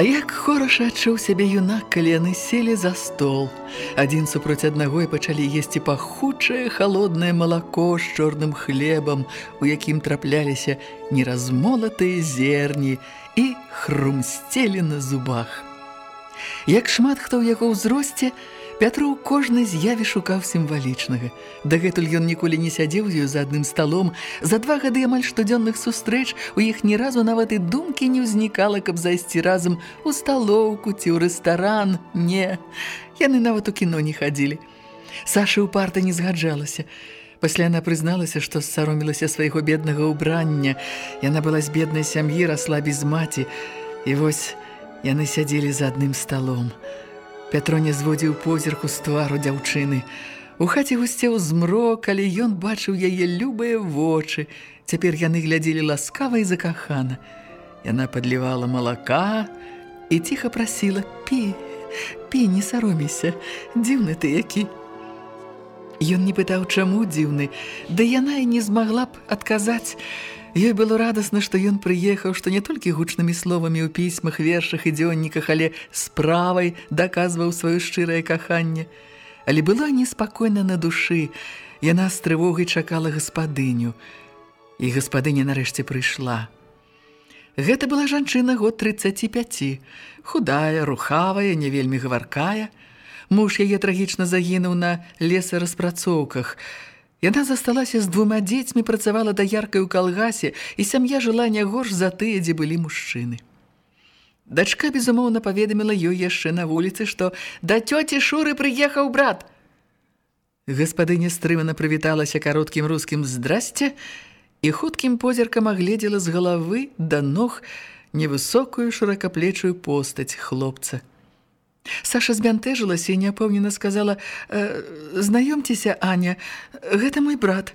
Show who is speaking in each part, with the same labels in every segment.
Speaker 1: А як хораша адчуў сябе юнак, калі яны селі за стол. Адзін супроць аднаго і пачалі есці пахучае халоднае малако з чорным хлебам, у якім трапляліся неразмолатыя зерні і хрумсцелі на зубах. Як шмат хто ў яго ўзросце, Пятроў кожны з'яве шукаў сімвалічнага. Дагэтуль ён ніколі не сядзеў з ёй за адным сталом. За два гады амаль штодзённых сустрэч у іх ні разу нават і думкі не ўзнікала, каб зайсці разам у сталоўку ці ў рэстаран. Не, яны нават у кіно не хадзілі. Саша ўпарта не згаджалася. Пасля яна прызналася, што саромілася свайго беднага ўбрання. Яна была з беднай сям'і, расла без маці. І вось яны сядзелі за адным сталом. Пятро не зводзіў позірку з твару дзяўчыны. У хаце гусцеў змрок, але ён бачыў яе любыя вочы. Цяпер яны глядзелі ласкава і закахана. Яна падлівала малака і ціха прасіла: "Пі, пі, не саромейся, дзіўны ты які". Ён не пытаў, чаму дзіўны, да яна і не змагла б адказаць. Ёй было радасна, што ён прыехаў, што не толькі гучнымі словамі ў пісьмах, вершах і дзённіках, але справай даказваў сваё шчырае каханне. Але было неспакойна на душы. Яна з трывогай чакала гаспадыню. І гаспадыня нарэшце прыйшла. Гэта была жанчына год 35, худая, рухавая, не вельмі гаваркая. Муж яе трагічна загінуў на лесараспрацоўках – Яна засталася з двума дзецьмі, працавала да яркай у калгасе, і сям'я жыла не горш за тыя, дзе былі мужчыны. Дачка, безумоўна, паведаміла ёй яшчэ на вуліцы, што да цёці Шуры прыехаў брат. Гаспадыня стрымана прывіталася кароткім рускім «здрасце» і хуткім позіркам агледзела з галавы да ног невысокую шыракаплечую постаць хлопца. Саша збянтэжылася і няпэўнена сказала: «Э, "Знаёмцеся, Аня, гэта мой брат".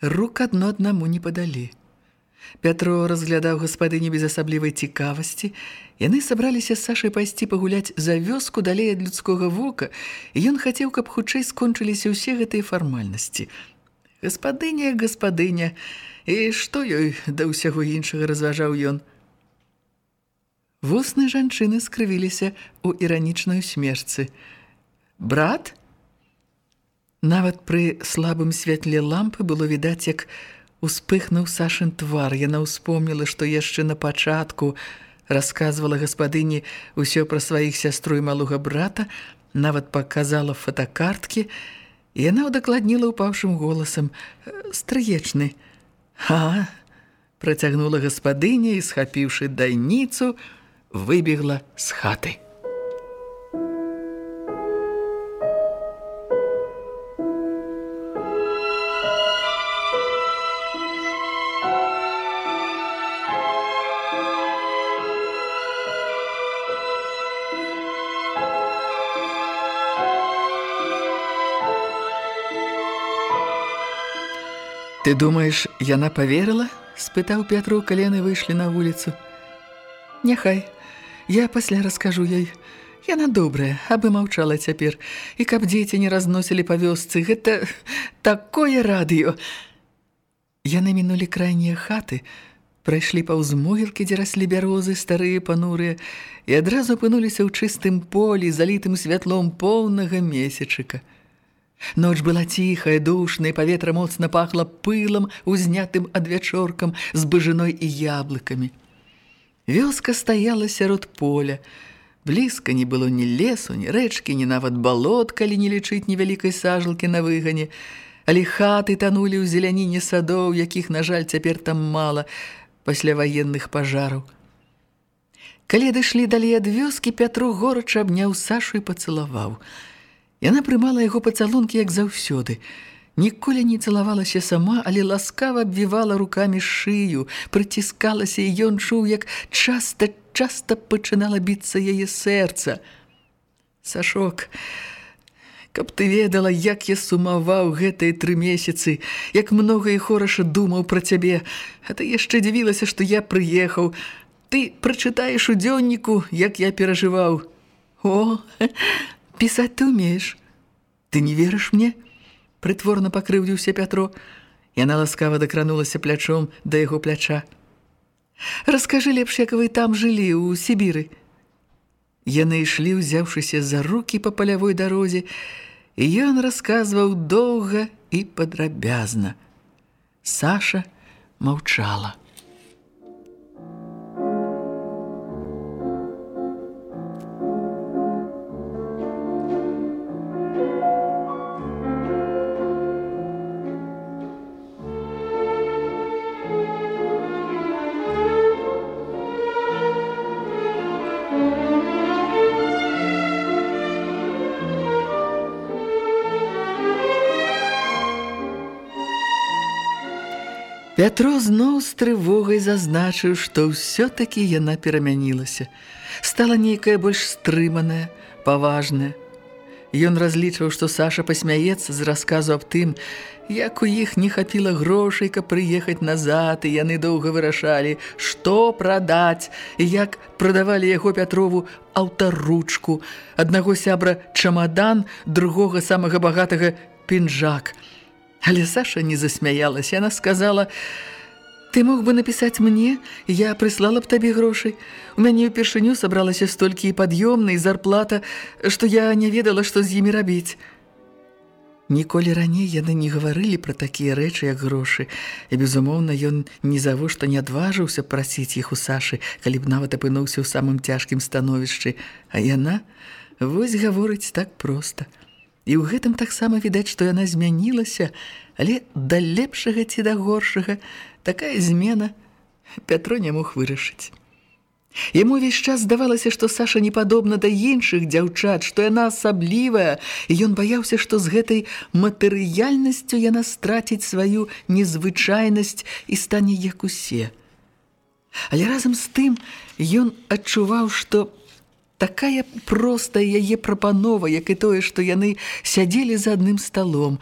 Speaker 1: Рук адно аднаму не падалі. Пятро разглядаў гаспадыні без асаблівай цікавасці. Яны сабраліся з Сашай пайсці пагуляць за вёску далей ад людскога вока, і ён хацеў, каб хутчэй скончыліся ўсе гэтыя фармальнасці. Гаспадыня, гаспадыня, і што ёй да ўсяго іншага разважаў ён? Вусны жанчыны скрывіліся ў іранічнай смерцы. Брат? Нават пры слабым святле лампы было відаць, як успыхнуў Сашын твар. Яна ўспомніла, што яшчэ на пачатку расказвала гаспадыні ўсё пра сваіх сястру і малога брата, нават паказала фотокарткі, і яна ўдакладніла ўпаўшым голасам: "Стрыечны". "Ха!" працягнула гаспадыня і схапіўшы дайніцу, выбегла з хаты. Ты думаеш, яна поверыла? спытаў Пятру, калі яны выйшлі на вуліцу. Няхай, Я пасля раскажу ёй. Яна добрая, абы маўчала цяпер. І каб дзеці не разносілі па вёсцы, гэта такое радыё. Яны мінулі крайнія хаты, прайшлі паўз могілкі, дзе раслі бярозы, старыя панурыя, і адразу апынуліся ў чыстым полі, залітым святлом поўнага месячыка. Ноч была ціхая, душная, паветра моцна пахла пылам, узнятым адвячоркам, з быжыной і яблыкамі. Вёска стаяла сярод поля. Блізка не было ні лесу, ні рэчкі, ні нават балот, калі не лічыць невялікай сажалкі на выгане. Але хаты танулі ў зеляніне садоў, якіх, на жаль, цяпер там мала пасля ваенных пажараў. Калі дышлі далей ад вёскі, Пятру горача абняў Сашу і пацалаваў. Яна прымала яго пацалункі, як заўсёды. Ніколі не цалавалася сама, але ласкава абвівала рукамі шыю, прыціскалася, і ён чуў, як часта-часта пачынала біцца яе сэрца. Сашок, каб ты ведала, як я сумаваў гэтыя тры месяцы, як многа і хораша думаў пра цябе, а ты яшчэ дзівілася, што я прыехаў. Ты прачытаеш у дзённіку, як я перажываў. О, пісаць ты умееш. Ты не верыш мне? Прытворна пакрыўдзіўся Пятро. Яна ласкава дакранулася плячом да яго пляча. Раскажы лепш, як вы там жылі ў Сібіры. Яны ішлі, узяўшыся за рукі па палявой дарозе, і ён расказваў доўга і падрабязна. Саша маўчала. Пятро зноў з трывогай зазначыў, што ўсё-такі яна перамянілася. Стала нейкая больш стрыманая, паважная. Ён разлічваў, што Саша пасмяецца з расказу аб тым, як у іх не хапіла грошай, каб прыехаць назад, і яны доўга вырашалі, што прадаць, і як прадавалі яго Пятрову аўтаручку, аднаго сябра чамадан, другога самага багатага пінжак – Але Саша не засмяялась. Яна сказала, «Ты мог бы напісаць мне, я прыслала б табе грошай. У мяне ўпершыню сабралася столькі і пад'ёмна, і зарплата, што я не ведала, што з імі рабіць». Ніколі раней яны не гаварылі пра такія рэчы, як грошы. І, безумоўна, ён ні завошта не адважыўся прасіць іх у Сашы, калі б нават апынуўся ў самым цяжкім становішчы. А яна вось гаворыць так проста – І ў гэтым таксама відаць, што яна змянілася, але да лепшага ці да горшага такая змена Пятро не мог вырашыць. Яму ўвесь час здавалася, што Саша не падобна да іншых дзяўчат, што яна асаблівая, і ён баяўся, што з гэтай матэрыяльнасцю яна страціць сваю незвычайнасць і стане як усе. Але разам з тым ён адчуваў, што такая простая яе прапанова, як і тое, што яны сядзелі за адным сталом,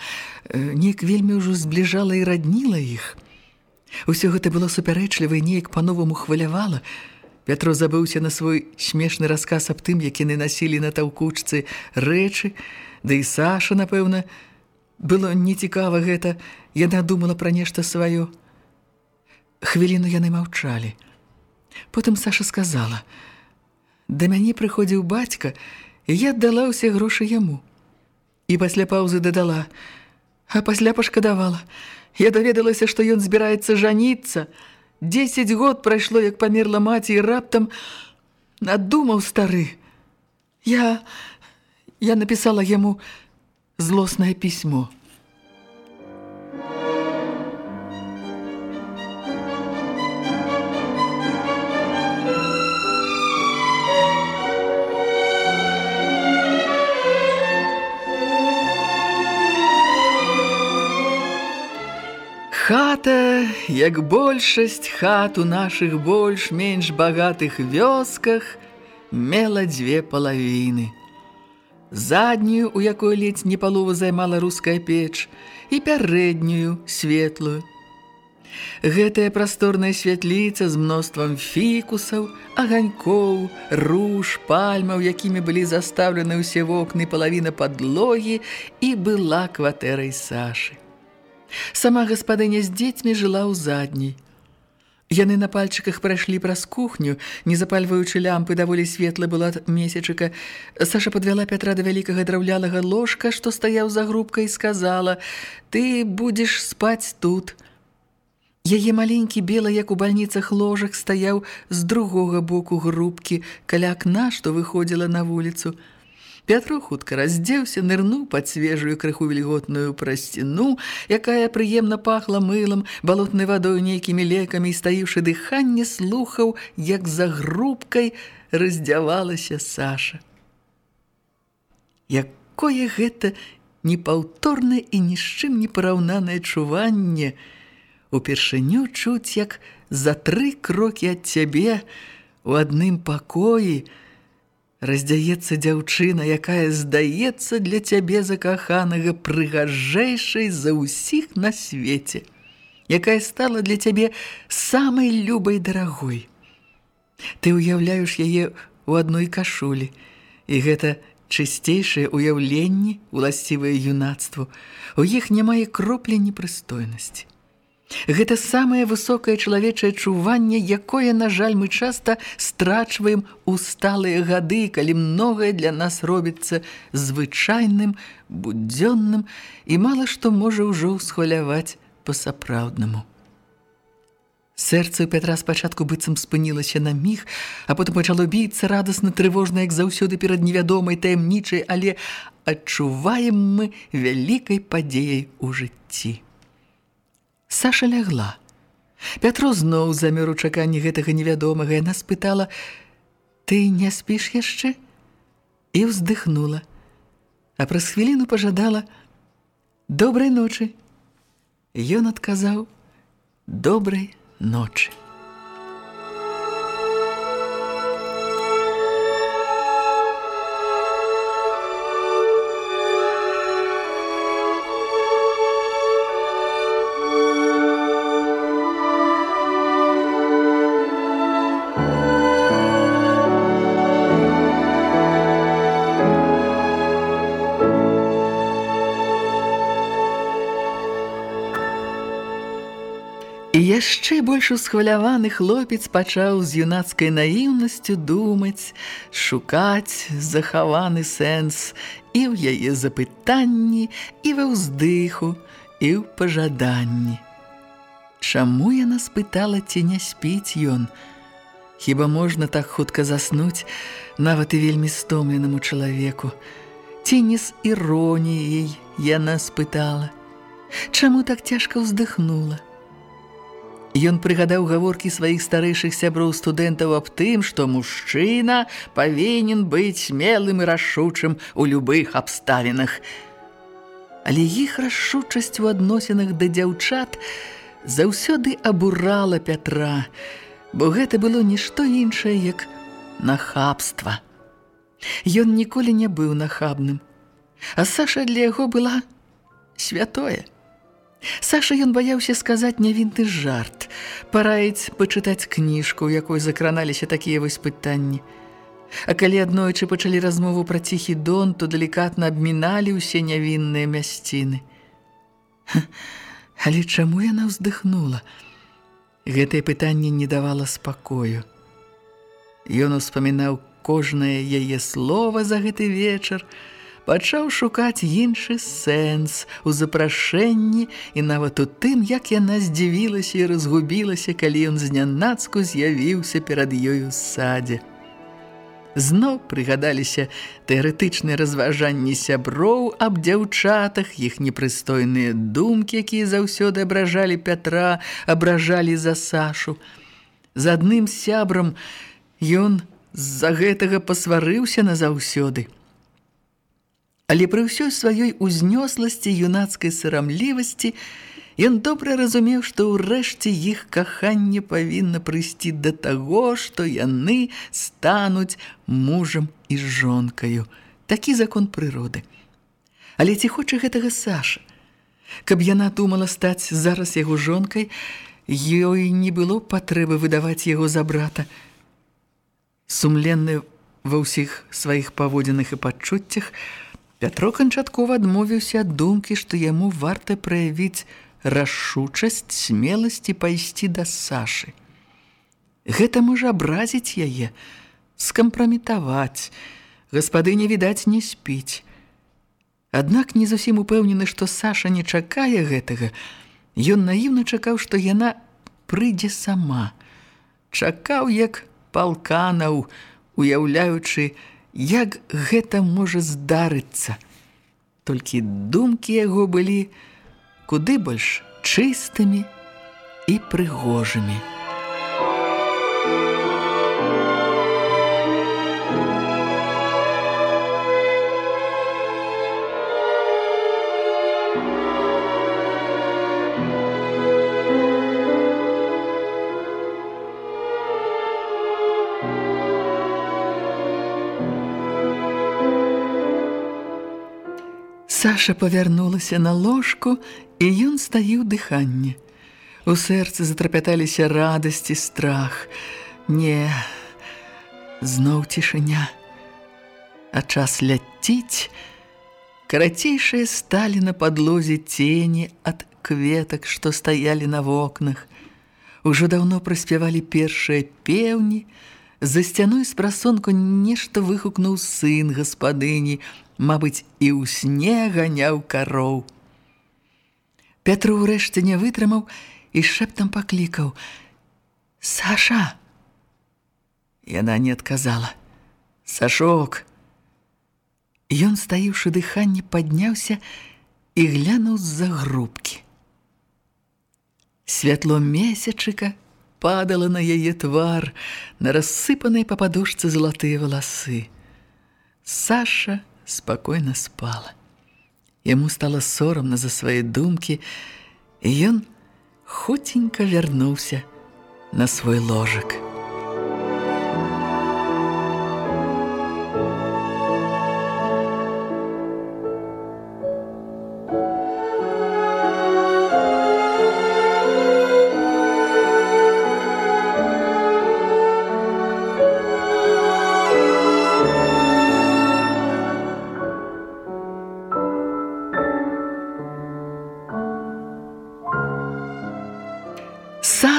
Speaker 1: неяк вельмі ўжо збліжала і радніла іх. Усё гэта было супярэчліва і неяк па-новаму хвалявала. Пятро забыўся на свой смешны расказ аб тым, як яны насілі на таўкучцы рэчы, да і Саша, напэўна, было нецікава гэта, яна думала пра нешта сваё. Хвіліну яны маўчалі. Потым Саша сказала – Да мяне прыходзіў бацька, і я аддала ўсе грошы яму. І пасля паўзы дадала, а пасля пашкадавала. Я даведалася, што ён збіраецца жаніцца. Дзесяць год прайшло, як памерла маці, і раптам надумаў стары. Я, я напісала яму злоснае пісьмо. Хата, як большасць хат у нашых больш-менш багатых вёсках, мела дзве палавіны. Заднюю, у якой ледзь не палова займала руская печ, і пярэднюю, светлую. Гэтая прасторная святліца з мноствам фікусаў, аганькоў, руж, пальмаў, якімі былі застаўлены ўсе вокны палавіна падлогі і была кватэрай Сашы. Сама гаспадыня з дзецьмі жыла ў задняй. Яны на пальчыках прайшлі праз кухню, не запальваючы лямпы, даволі светла была месячыка. Саша падвяла Пятра да вялікага драўлялага ложка, што стаяў за грубкай, і сказала: « Ты будзеш спаць тут. Яе маленькі белы, як у бальніцах ложак, стаяў з другога боку грубкі, каля акна, што выходзіла на вуліцу. Пятро хутка раздзеўся, нырнуў пад свежую крыху вільготную прасціну, якая прыемна пахла мылам, балотнай вадою нейкімі лекамі і стаіўшы дыханне слухаў, як за грубкай раздзявалася Саша. Як якое гэта непаўторнае і ні з чым не параўнанае чуванне. Упершыню чуць, як за тры крокі ад цябе у адным пакоі раздзяецца дзяўчына, якая здаецца для цябе закаханага прыгажэйшай за ўсіх на свеце, якая стала для цябе самай любай дарагой. Ты ўяўляеш яе ў адной кашулі, і гэта чысцейшае ўяўленне, уласцівае юнацтву, у іх няма і кроплі непрыстойнасці. Гэта самае высокае чалавечае чуванне, якое, на жаль, мы часта страчваем у сталыя гады, калі многае для нас робіцца звычайным, будзённым і мала што можа ўжо ўсхваляваць па-сапраўднаму. Сэрца ў Петра спачатку быццам спынілася на міг, а потым пачало біцца радасна трывожна, як заўсёды перад невядомай таямнічай, але адчуваем мы вялікай падзеяй у жыцці. Саша лягла. Пятро зноў замёр у чаканні гэтага невядомага, яна спытала: « Ты не спіш яшчэ? І ўздыхнула. А праз хвіліну пажадала: « Добрай ночы. Ён адказаў: « Добрай ночи. Яшчэ больш усхваляваны хлопец пачаў з юнацкай наіўнасцю думаць, шукаць захаваны сэнс і ў яе запытанні, і ва ўздыху, і ў пажаданні. Чаму яна спытала, ці не спіць ён? Хіба можна так хутка заснуць, нават і вельмі стомленаму чалавеку? Ці не з іроніяй яна спытала? Чаму так цяжка ўздыхнула? Ён прыгадаў гаворкі сваіх старэйшых сяброў студэнтаў аб тым, што мужчына павінен быць смелым і рашучым у любых абставінах. Але іх рашучасць у адносінах да дзяўчат заўсёды абурала Пятра, бо гэта было нішто іншае, як нахабства. Ён ніколі не быў нахабным, а Саша для яго была святое. Саша ён баяўся сказаць нявінты жарт, параіць пачытаць кніжку, у якой закраналіся такія вось пытанні. А калі аднойчы пачалі размову пра ціхі дон, то далікатна абміналі ўсе нявінныя мясціны. Але чаму яна ўздыхнула? Гэтае пытанне не давала спакою. Ён успамінаў кожнае яе слова за гэты вечар, пачаў шукаць іншы сэнс у запрашэнні і нават у тым, як яна здзівілася і разгубілася, калі ён знянацку з'явіўся перад ёю садзе. Зноў прыгадаліся тэарэтычныя разважанні сяброў аб дзяўчатах, іх непрыстойныя думкі, якія заўсёды абражалі Пятра, абражалі за Сашу. З адным сябрам ён з-за гэтага пасварыўся назаўсёды. Але пры ўсёй сваёй узнёсласці юнацкай сарамлівасці ён добра разумеў, што ўрэшце іх каханне павінна прыйсці да таго, што яны стануць мужам і жонкаю. Такі закон прыроды. Але ці хоча гэтага Саша? Каб яна думала стаць зараз яго жонкай, ёй не было патрэбы выдаваць яго за брата. Сумленны ва ўсіх сваіх паводзіных і пачуццях, Пятро канчаткова адмовіўся ад думкі, што яму варта праявіць рашучасць смеласці пайсці да Сашы. Гэта можа абразіць яе, скампраметаваць. Гаспадыня, відаць, не спіць. Аднак не зусім упэўнены, што Саша не чакае гэтага. Ён наіўна чакаў, што яна прыйдзе сама. Чакаў, як палканаў, уяўляючы, як гэта можа здарыцца. Толькі думкі яго былі куды больш чыстымі і прыгожымі. Саша павярнулася на ложку, і ён стаіў дыханне. У сэрцы затрапяталіся радасць і страх. Не, зноў цішыня. А час ляціць, карацейшыя сталі на падлозе цені ад кветак, што стаялі на вокнах. Ужо даўно праспявалі першыя пеўні, За сцяной з прасонку нешта выхукнуў сын гаспадыні, мабыць, і ў сне ганяў кароў. Петру ўрэшце не вытрымаў і шэптам паклікаў: « Саша! Яна не адказала: « Сашок! Ён, стаіўшы дыханне, падняўся і глянуў з-за грубкі. Святло месячыка падала на яе твар, на рассыпанай па падушцы залатыя валасы. Саша спакойна спала. Яму стала сорамна за свае думкі, і ён хуценька вярнуўся на свой ложак.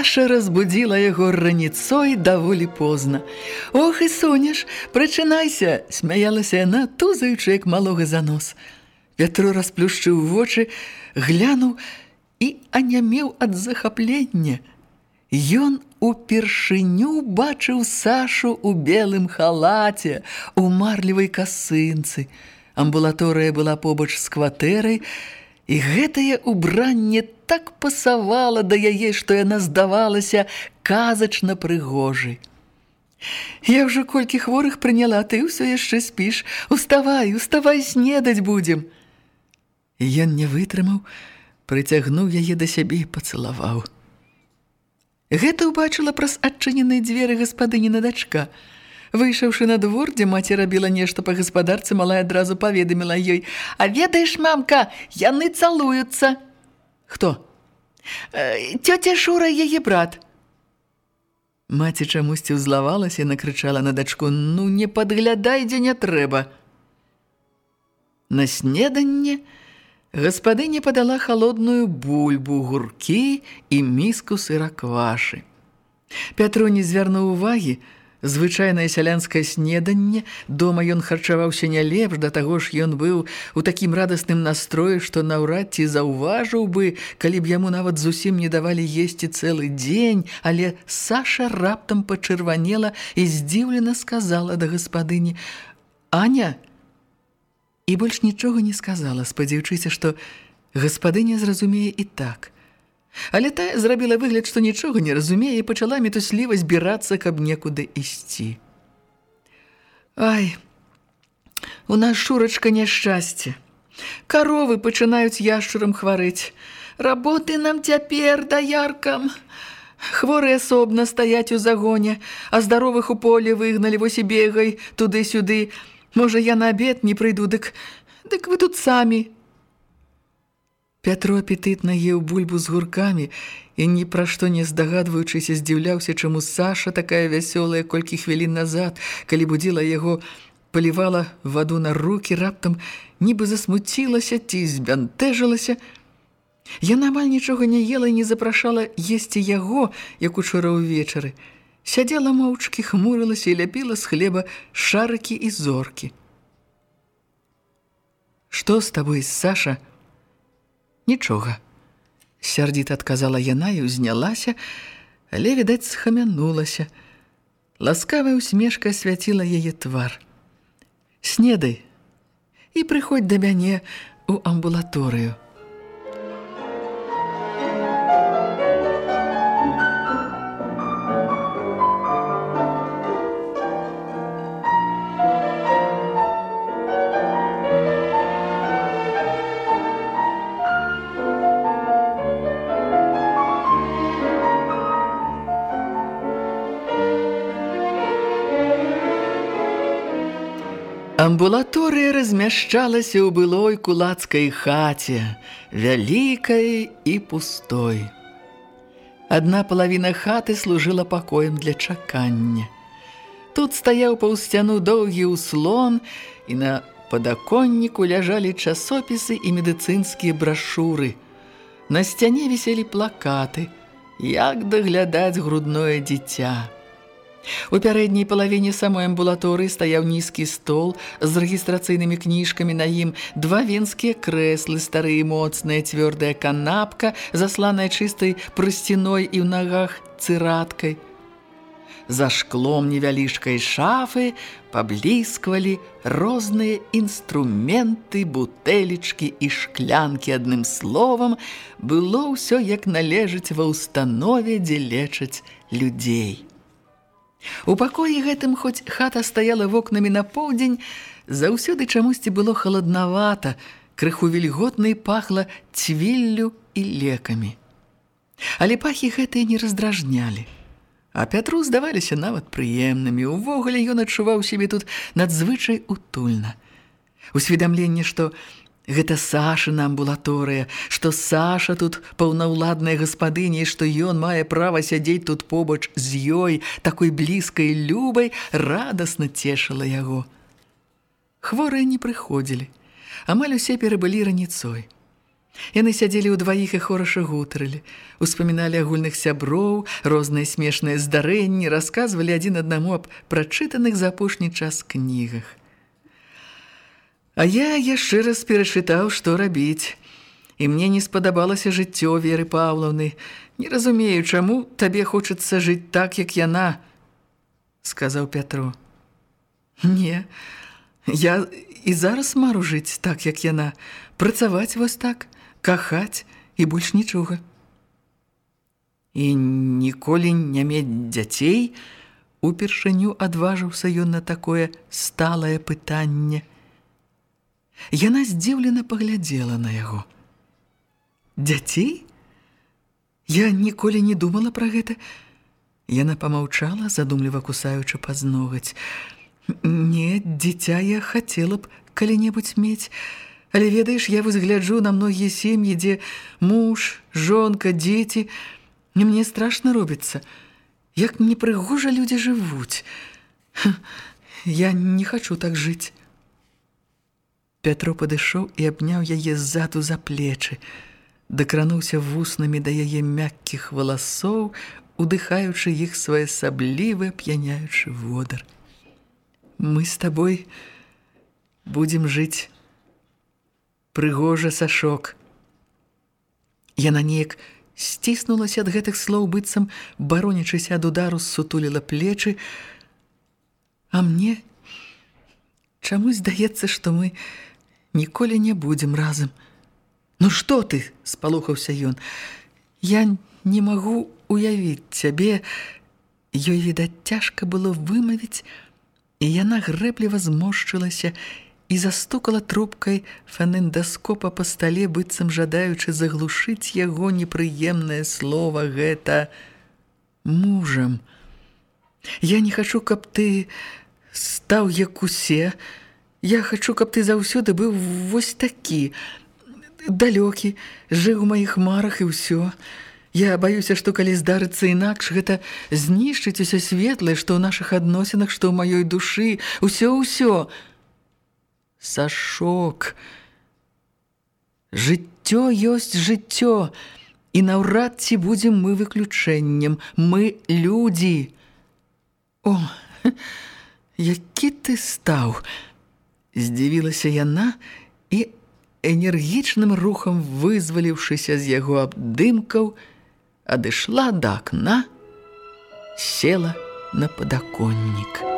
Speaker 1: Саша разбудзіла яго раніцой даволі позна. Ох і сонеш, прычынайся, смяялася яна, тузаючы як малога за нос. Пятро расплюшчыў вочы, глянуў і анямеў ад захаплення. Ён упершыню бачыў Сашу ў белым халаце, у марлівай касынцы. Амбулаторыя была побач з кватэрай, І гэтае ўбранне так пасавала да яе, што яна здавалася казачна прыгожай. Я ўжо колькі хворых прыняла, ты ўсё яшчэ спіш. Уставай, уставай, снедаць будзем. Ён не вытрымаў, прыцягнуў яе да сябе і пацалаваў. Гэта ўбачыла праз адчыненыя дзверы гаспадыніна дачка – Выйшаўшы на двор, дзе маці рабіла нешта па гаспадарцы, малая адразу паведаміла ёй: « А ведаеш, мамка, яны цалуюцца. Хто? Э, Тёця Шура яе брат. Маці чамусьці ўзлавалася і накрычала на дачку: « Ну не падглядай, дзе не трэба. На снеданне гаспадыня падала халодную бульбу, гуркі і міску сыраквашы. Пятру не звярнуў увагі, звычайнае сялянскае снеданне, дома ён харчаваўся не лепш, да таго ж ён быў у такім радасным настроі, што наўрад ці заўважыў бы, калі б яму нават зусім не давалі есці цэлы дзень, але Саша раптам пачырванела і здзіўлена сказала да гаспадыні: « Аня! І больш нічога не сказала, спадзяючыся, што гаспадыня зразумее і так – Але тая зрабіла выгляд, што нічога не разумее і пачала мітусліва збірацца, каб некуды ісці. Ай, у нас шурачка няшчасце. Каровы пачынаюць яшчурам хварэць. Работы нам цяпер даяркам. Хворы асобна стаяць у загоне, а здаровых у поле выгналі вось і бегай туды-сюды. Можа, я на абед не прыйду, дык, дык вы тут самі. Пятро апетытна еў бульбу з гуркамі і ні пра што не здагадваючыся здзіўляўся, чаму Саша такая вясёлая колькі хвілін назад, калі будзіла яго, палівала ваду на рукі, раптам нібы засмуцілася ці збянтэжылася. Яна амаль нічога не ела і не запрашала есці яго, як учора ўвечары. Сядзела моўчкі, хмурылася і ляпіла з хлеба шарыкі і зоркі. Што з табой, Саша? Нічога. Сярдзіт адказала яна і ўзнялася, але, відаць, схамянулася. Ласкавая усмешка асвяціла яе твар. Снедай і прыходь да мяне ў амбулаторыю. Амбулаторыя размяшчалася ў былой кулацкай хаце, вялікай і пустой. Адна палавіна хаты служыла пакоем для чакання. Тут стаяў паўсцяну доўгі ўслон, і на падаконніку ляжалі часопісы і медыцынскія брашуры. На сцяне віселі плакаты, як даглядаць грудное дзіця. У пярэдняй палавіне самой амбулаторыі стаяў нізкі стол з рэгістрацыйнымі кніжкамі на ім, два венскія крэслы, старыя моцная цвёрдая канапка, засланая чыстай прысціной і ў нагах цыраткай. За шклом невялічкай шафы паблісквалі розныя інструменты, бутэлечкі і шклянкі адным словам, было ўсё як належыць ва ўстанове, дзе лечаць людзей. У пакоі гэтым, хоць хата стаяла вокнамі на поўдзень, заўсёды чамусьці было халаднавата, крыху вільготна і пахла цвіллю і лекамі. Але пахі гэтыя не раздражнялі. А Пятру здаваліся нават прыемнымі. Увогуле ён адчуваў сябе тут надзвычай утульна. Усведамленне, што Гэта Сашына амбулаторыя, што Саша тут паўнаўладная гаспадыня, што ён мае права сядзець тут побач з ёй, такой блізкай любай, радасна цешыла яго. Хворыя не прыходзілі. Амаль усе перабылі раніцой. Яны сядзелі ў дваіх і хораша гутарылі, успаміналі агульных сяброў, розныя смешныя здарэнні, расказвалі адзін аднаму аб прачытаных за апошні час кнігах. А я яшчэ раз перачытаў, што рабіць. І мне не спадабалася жыццё Веры Паўлаўны. Не разумею, чаму табе хочацца жыць так, як яна, сказаў Пятро. Не, я і зараз мару жыць так, як яна, працаваць вось так, кахаць і больш нічога. І ніколі не мець дзяцей, упершыню адважыўся ён на такое сталае пытанне – Яна здзіўлена паглядзела на яго. Дзяцей? Я ніколі не думала пра гэта. Яна памаўчала, задумліва кусаючы пазногаць. Не, дзіця я хацела б калі-небудзь мець. Але ведаеш, я вось гляджу на многія сем'і, дзе муж, жонка, дзеці. І мне страшна робіцца. Як непрыгожа людзі жывуць. Я не хачу так жыць. Пятро падышоў і абняў яе ззаду за плечы, дакрануўся вуснамі да яе мяккіх валасоў, удыхаючы іх своеасаблівы п'яняючы водар. Мы з табой будзем жыць прыгожа сашок. Яна неяк сціснулася ад гэтых слоў быццам, баронячыся ад удару сутуліла плечы, а мне чаму здаецца, што мы ніколі не будзем разам. Ну што ты, спалохаўся ён. Я не магу уявіць цябе, ёй відаць цяжка было вымавіць, і яна грэбліва зморшчылася і застукала трубкай фанендаскопа па стале, быццам жадаючы заглушыць яго непрыемнае слова гэта мужам. Я не хачу, каб ты стаў як усе, Я хачу, каб ты заўсёды быў вось такі, далёкі, жыў у маіх марах і ўсё. Я баюся, што калі здарыцца інакш, гэта знішчыць усё светлае, што ў нашых адносінах, што ў маёй душы, усё-ўсё. Сашок. Жыццё ёсць жыццё, і наўрад ці будзем мы выключэннем. Мы людзі. О, які ты стаў! Здзівілася яна і энергічным рухам вызваліўшыся з яго абдымкаў, адышла да акна, села на падаконнік.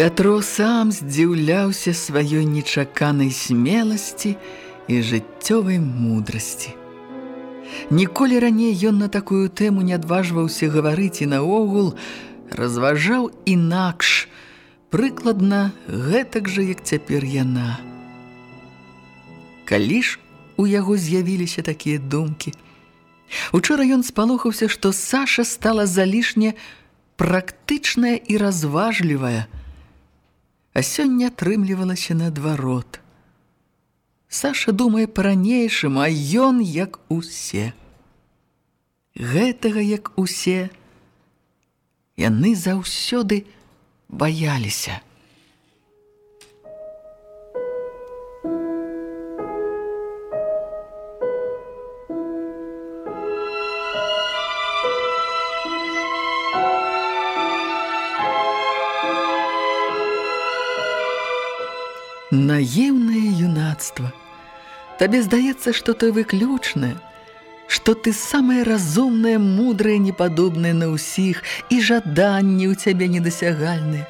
Speaker 1: Пятро сам здзіўляўся сваёй нечаканай смеласці і жыццёвай мудрасці. Ніколі раней ён на такую тэму не адважваўся гаварыць і наогул разважаў інакш, прыкладна гэтак жа, як цяпер яна. Калі ж у яго з'явіліся такія думкі? Учора ён спалохаўся, што Саша стала залішне практычная і разважлівая, а сёння атрымлівалася наадварот. Саша думае па-ранейшым, а ён як усе. Гэтага як усе яны заўсёды баяліся. Наіўнае юнацтва. Табе здаецца, што ты выключнае, што ты самае разумнае, мудрае, непадобнае на ўсіх, і жаданні ў цябе недасягальныя.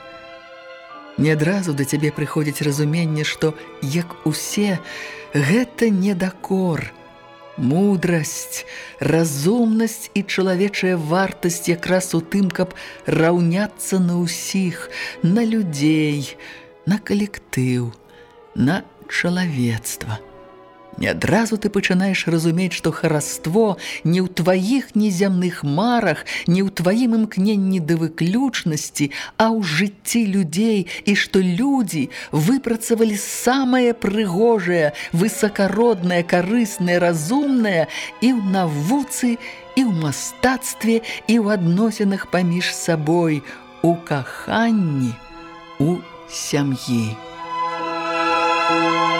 Speaker 1: Не адразу да цябе прыходзіць разуменне, што, як усе, гэта не дакор. Мудрасць, разумнасць і чалавечая вартасць якраз у тым, каб раўняцца на ўсіх, на людзей, на калектыў на чалавецтва. Не адразу ты пачынаеш разумець, што хараство не ў тваіх незямных марах, не ў тваім імкненні да выключнасці, а ў жыцці людзей і што людзі выпрацавалі самае прыгожае, высакароднае, карыснае, разумнае і ў навуцы, і ў мастацтве, і ў адносінах паміж сабой, у каханні, у сям'і.
Speaker 2: Música